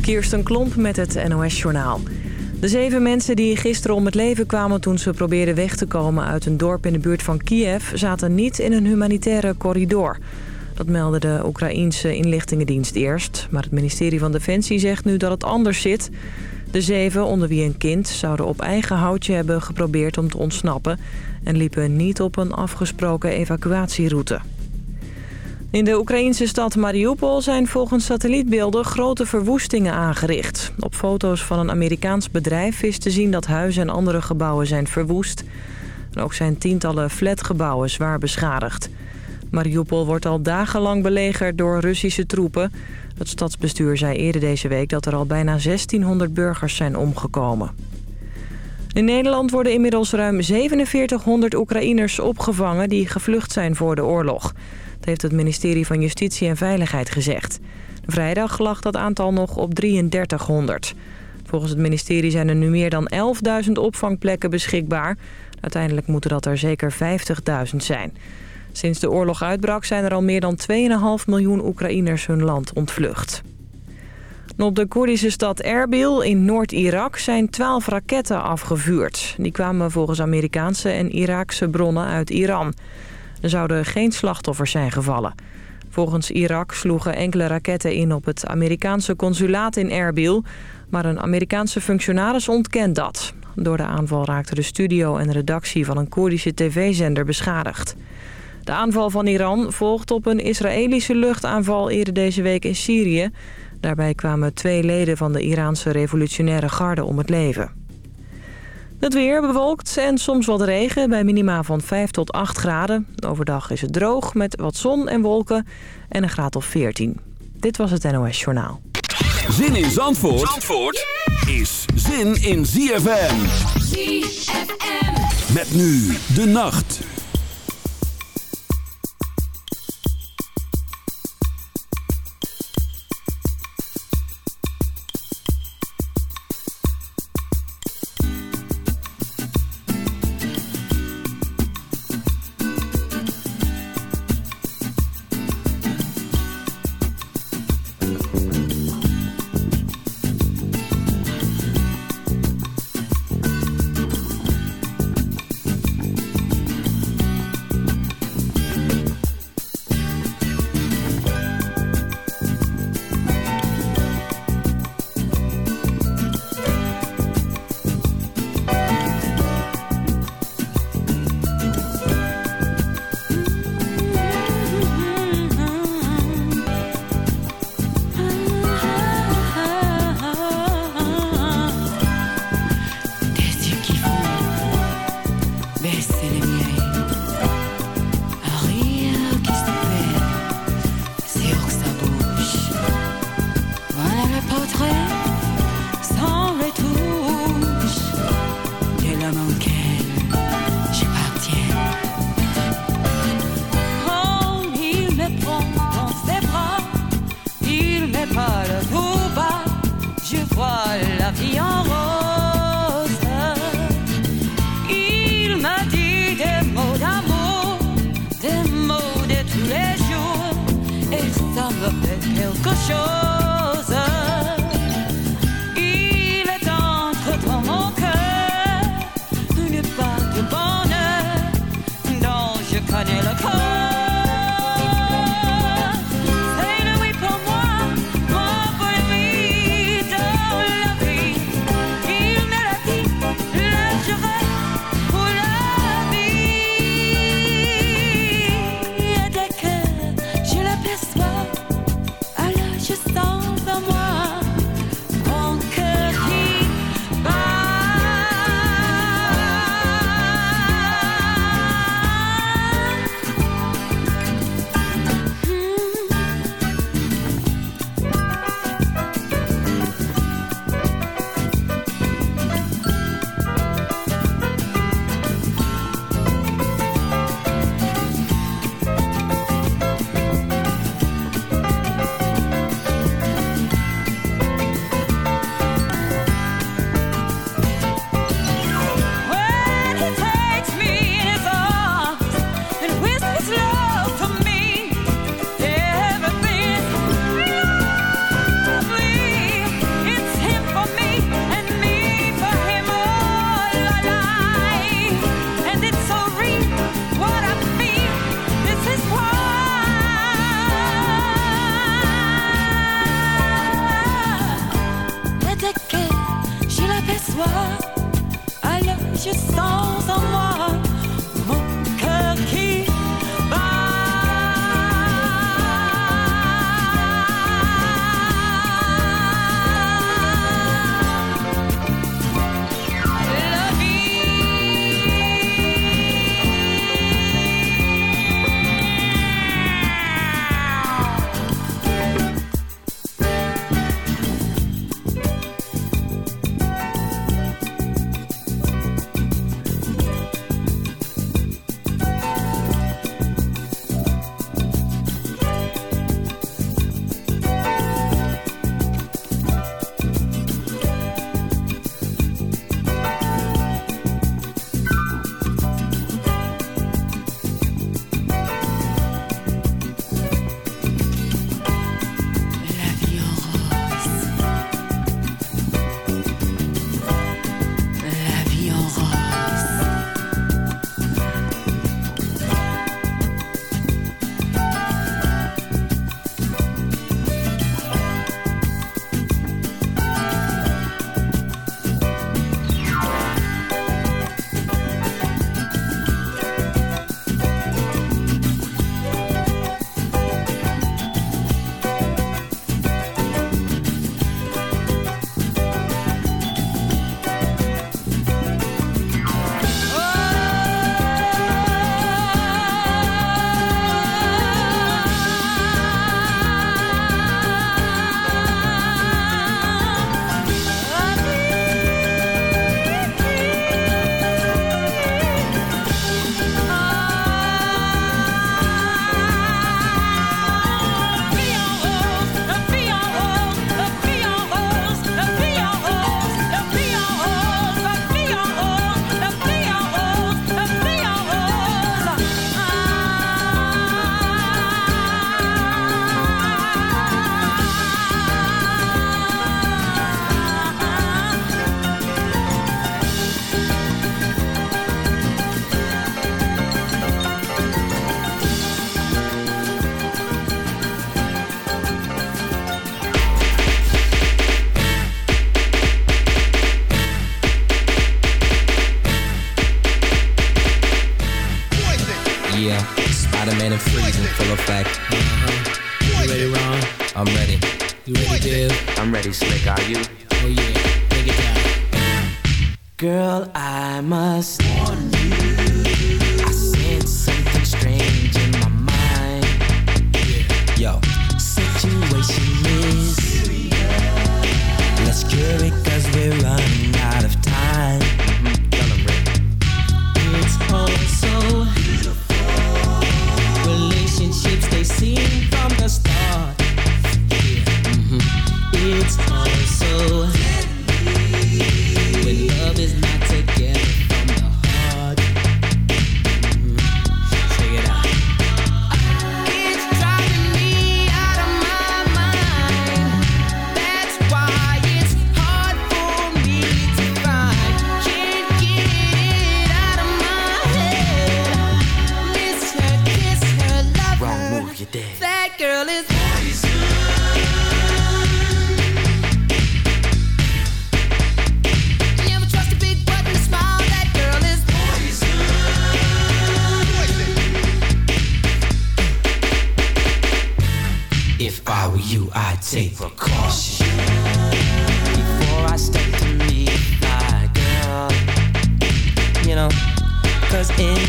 Kirsten Klomp met het NOS-journaal. De zeven mensen die gisteren om het leven kwamen toen ze probeerden weg te komen uit een dorp in de buurt van Kiev... zaten niet in een humanitaire corridor. Dat meldde de Oekraïense inlichtingendienst eerst. Maar het ministerie van Defensie zegt nu dat het anders zit. De zeven, onder wie een kind, zouden op eigen houtje hebben geprobeerd om te ontsnappen... en liepen niet op een afgesproken evacuatieroute. In de Oekraïnse stad Mariupol zijn volgens satellietbeelden grote verwoestingen aangericht. Op foto's van een Amerikaans bedrijf is te zien dat huizen en andere gebouwen zijn verwoest. En ook zijn tientallen flatgebouwen zwaar beschadigd. Mariupol wordt al dagenlang belegerd door Russische troepen. Het stadsbestuur zei eerder deze week dat er al bijna 1600 burgers zijn omgekomen. In Nederland worden inmiddels ruim 4700 Oekraïners opgevangen die gevlucht zijn voor de oorlog. Dat heeft het ministerie van Justitie en Veiligheid gezegd. Vrijdag lag dat aantal nog op 3300. Volgens het ministerie zijn er nu meer dan 11.000 opvangplekken beschikbaar. Uiteindelijk moeten dat er zeker 50.000 zijn. Sinds de oorlog uitbrak zijn er al meer dan 2,5 miljoen Oekraïners hun land ontvlucht. Op de Koerdische stad Erbil in Noord-Irak zijn 12 raketten afgevuurd. Die kwamen volgens Amerikaanse en Iraakse bronnen uit Iran. Er zouden geen slachtoffers zijn gevallen. Volgens Irak sloegen enkele raketten in op het Amerikaanse consulaat in Erbil... maar een Amerikaanse functionaris ontkent dat. Door de aanval raakte de studio en redactie van een Koerdische tv-zender beschadigd. De aanval van Iran volgt op een Israëlische luchtaanval eerder deze week in Syrië. Daarbij kwamen twee leden van de Iraanse revolutionaire garde om het leven. Het weer bewolkt en soms wat regen bij minima van 5 tot 8 graden. Overdag is het droog met wat zon en wolken en een graad of 14. Dit was het NOS Journaal. Zin in Zandvoort, Zandvoort is zin in ZFM. ZFM. Met nu de nacht.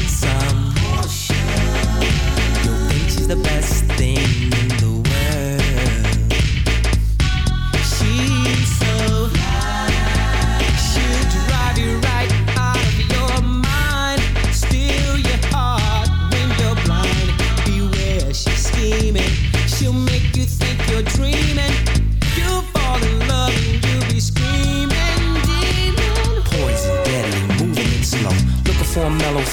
some. You'll think she's the best thing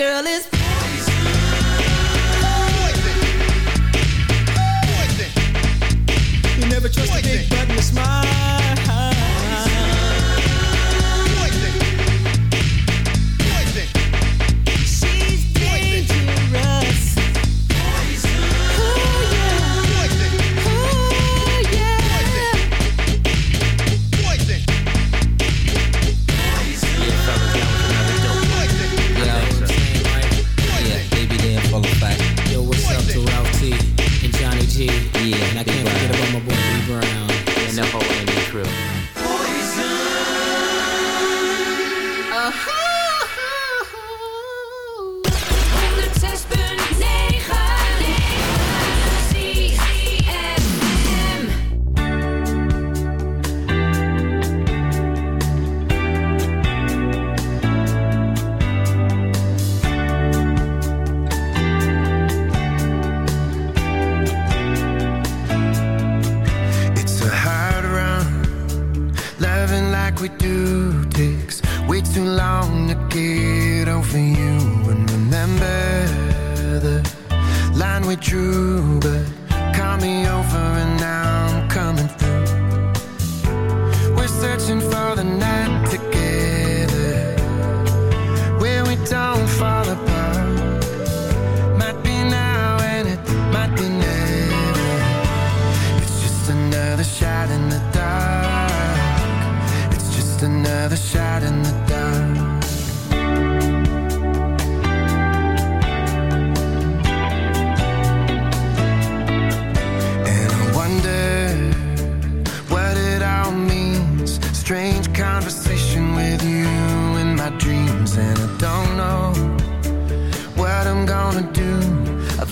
girl is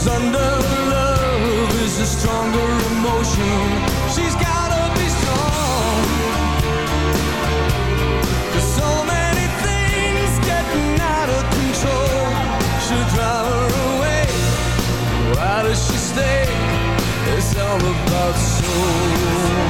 Cause under love is a stronger emotion. She's gotta be strong. So many things getting out of control. Should drive her away. Why does she stay? It's all about soul.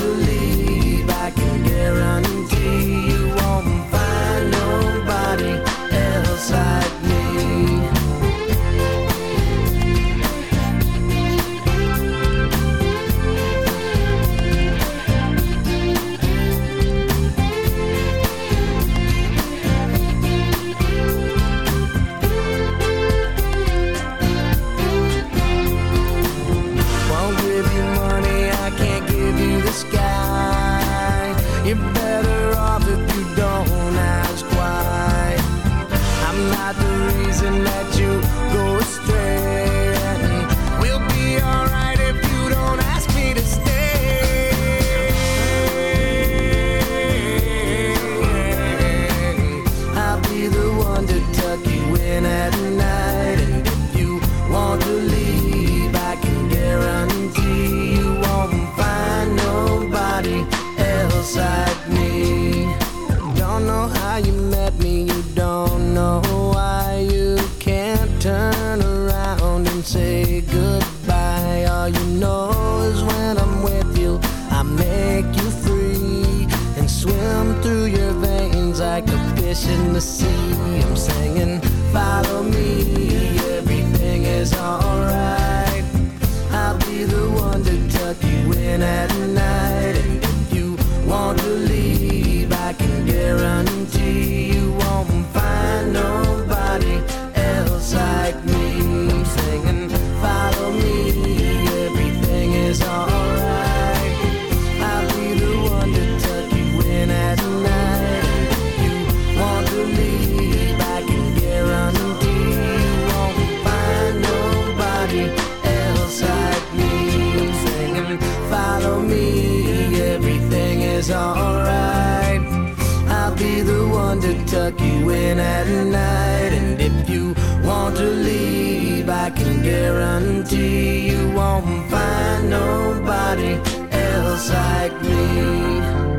like a fish in the sea. I'm singing, follow me, everything is alright. I'll be the one to tuck you in at night. in at night. And if you want to leave, I can guarantee you won't find nobody else like me.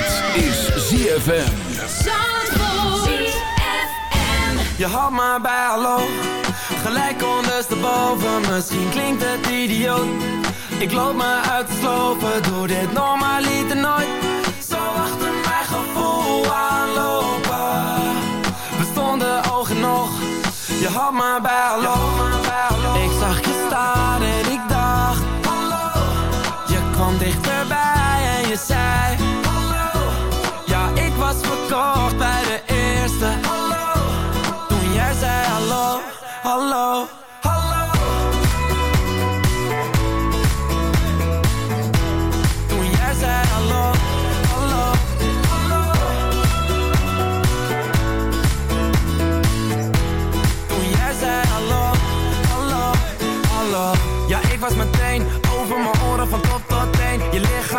Dit is ZFM. Je had maar bij hallo, gelijk ondersteboven. Misschien klinkt het idioot. Ik loop me uit te slopen, doe dit normaal liet nooit. Zo achter mijn gevoel aanlopen. We stonden ogen nog, je had maar bij hallo. Ik zag je staan en ik dacht, hallo. Je kwam dichterbij en je zei verkocht bij de eerste. Hallo Toen jij zei hallo, hallo,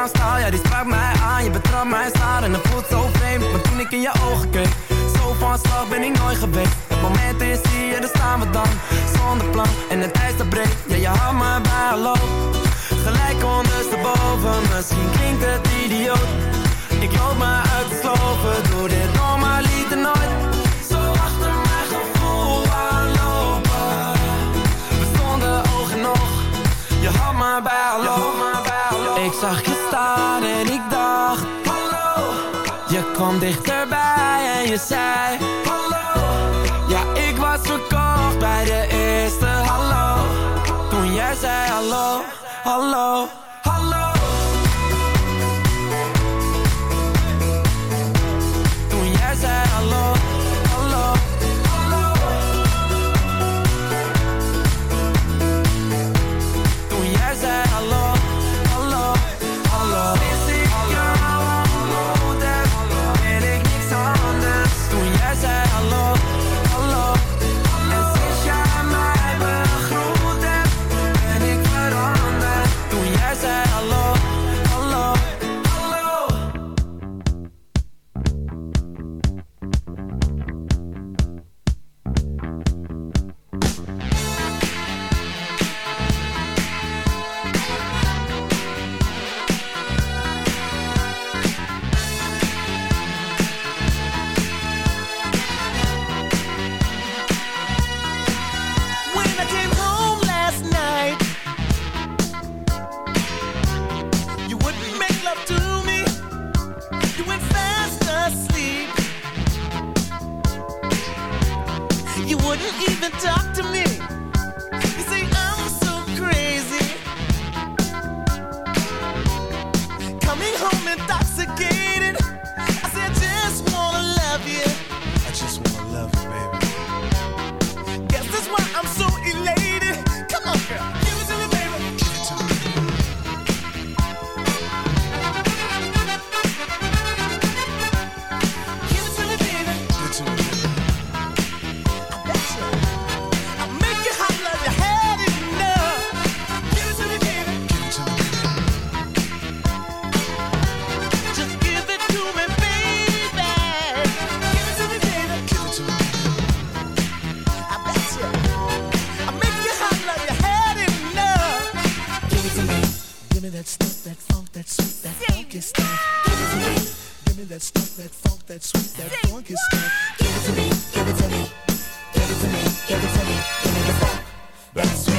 Ja die sprak mij aan. Je betrapt mij staan en het voelt zo vreemd. Maar toen ik in je ogen keek Zo van slag ben ik nooit geweest. Het moment is hier, daar staan we dan. Zonder plan en het ijs dat breekt Ja, je had me bij hallo Gelijk ondersteboven, misschien klinkt het idioot. Ik loop me uit te slopen, doe dit normaliter nooit. Zo achter mijn gevoel aanlopen. We stonden oog je had me bij dichterbij en me that stuff, that funk, that sweet, that funky stuff. Give it to me. Give it to me. Give it to me. Give it to me. Give me the funk, that sweet,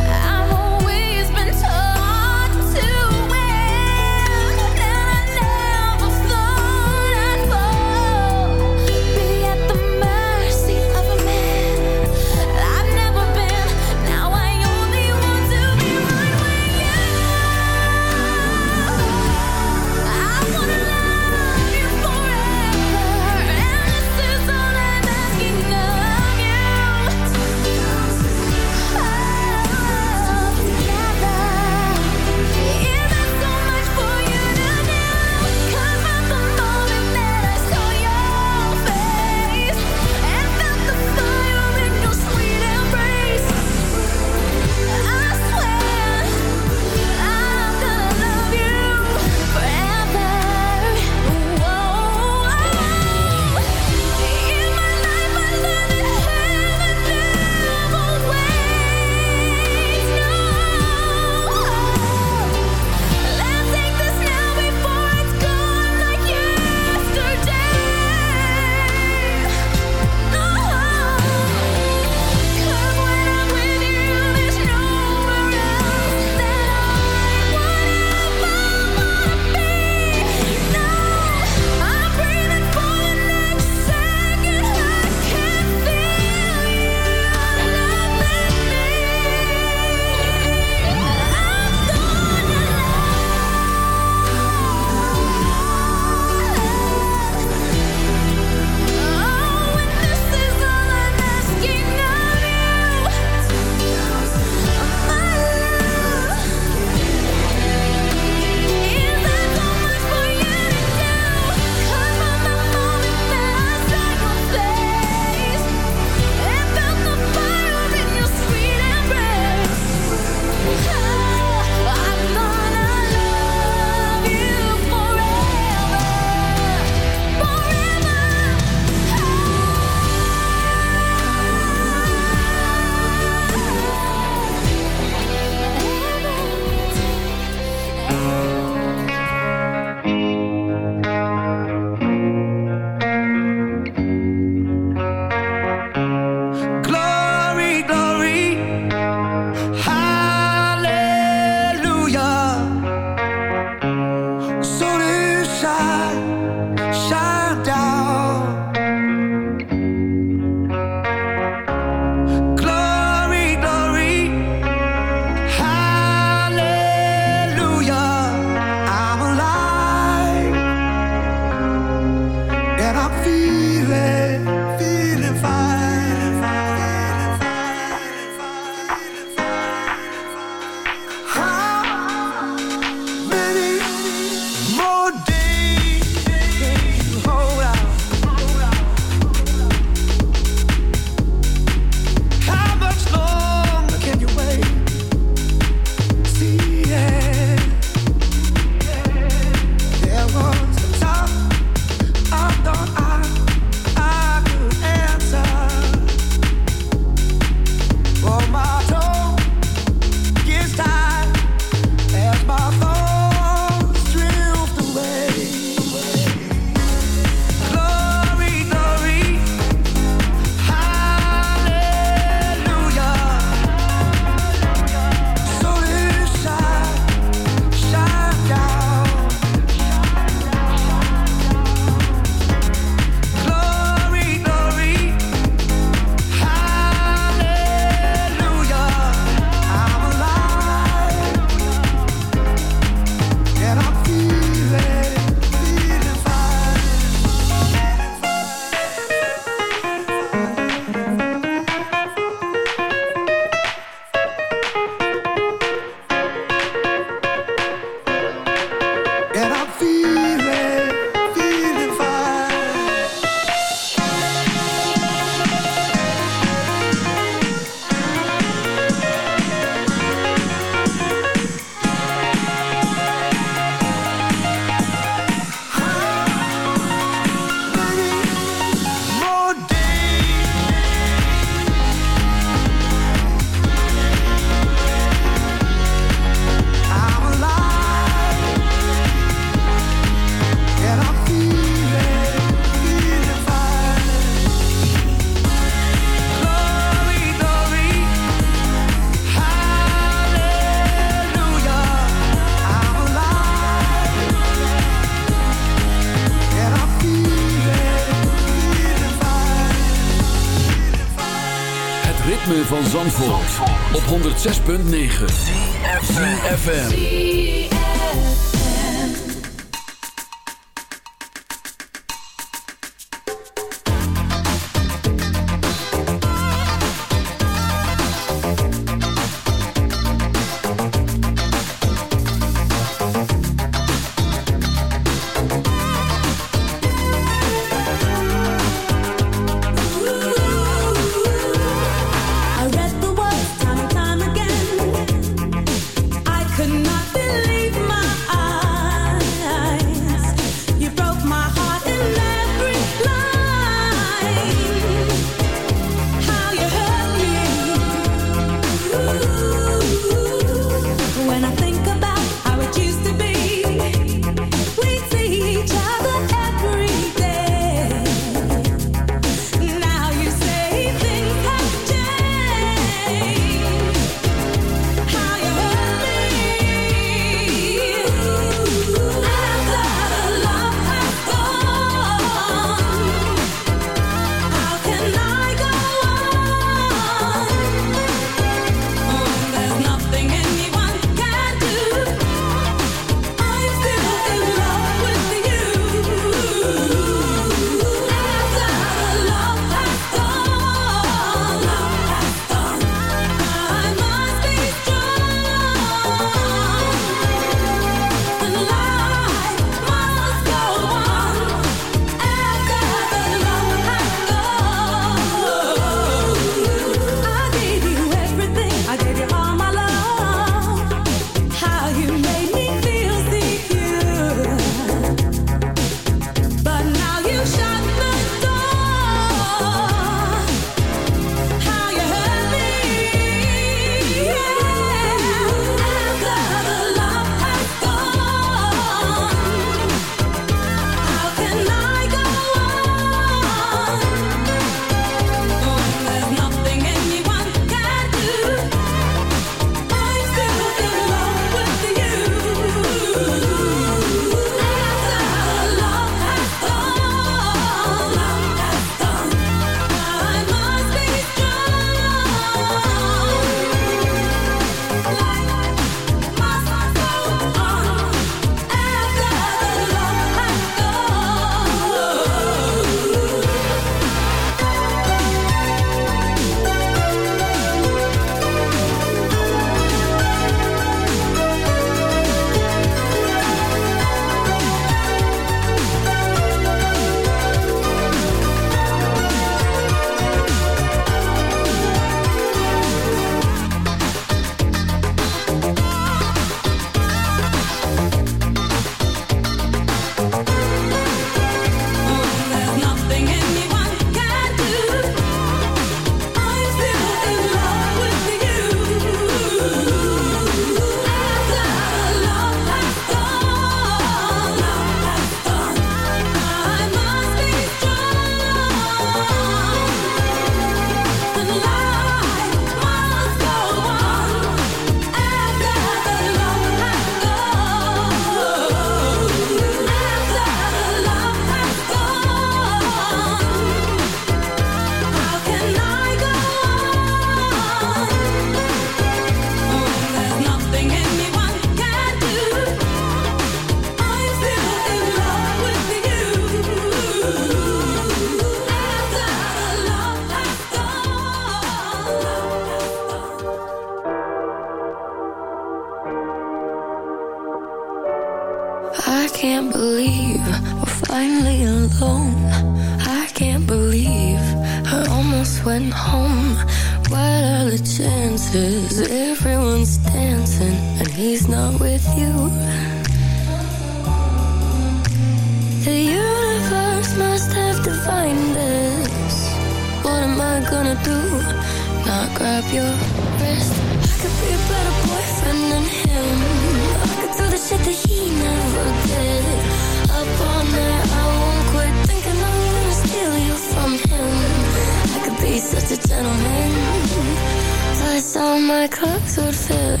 clothes would fit.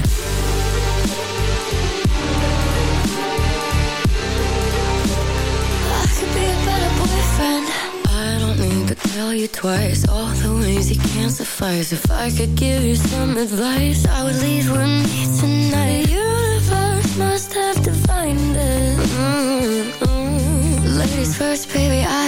I could be a better boyfriend. I don't need to tell you twice all the ways you can't suffice. If I could give you some advice, I would leave with me tonight. The universe must have defined it. Mm-mm. Ladies first, baby, I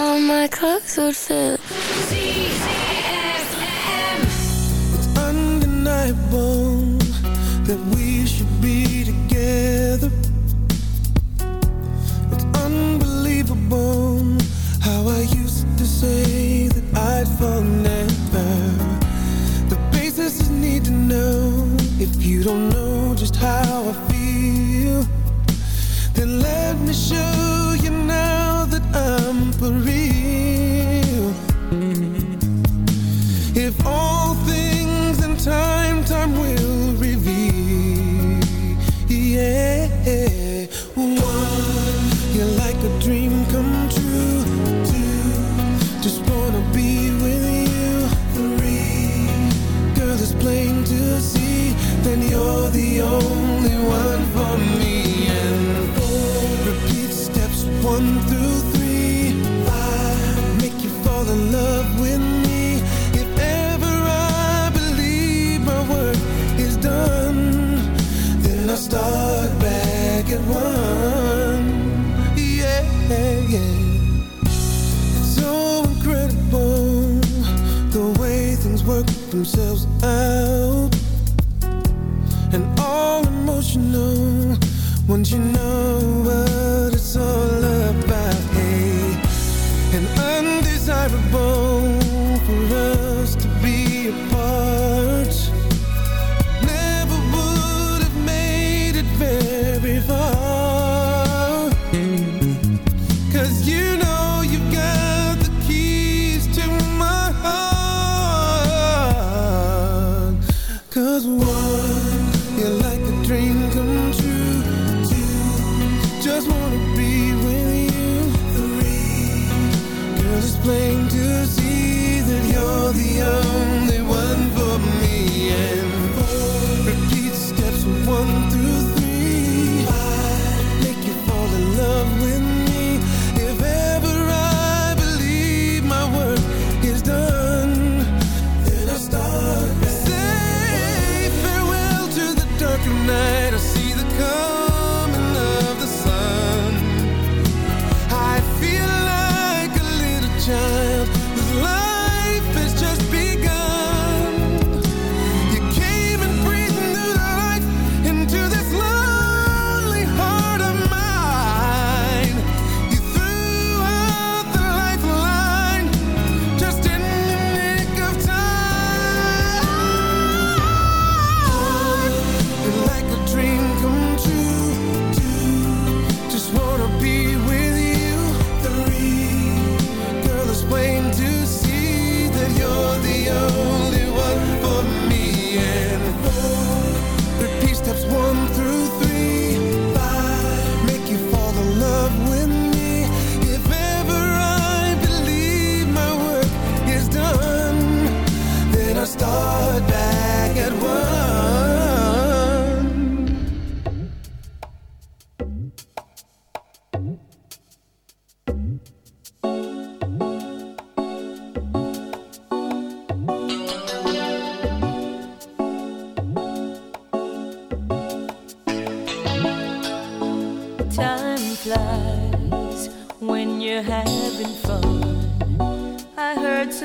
All my clothes would fit. It's undeniable that we should be together. It's unbelievable how I used to say that I'd fall never. The basis is need to know if you don't know just how I feel. Themselves out. And all emotional once you know